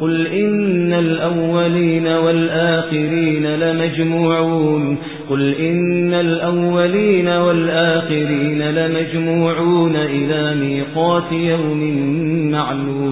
قل إن الأولين والآخرين لمجموعون قل إن الأولين والآخرين لمجموعون إلى ميقات يوم معلوم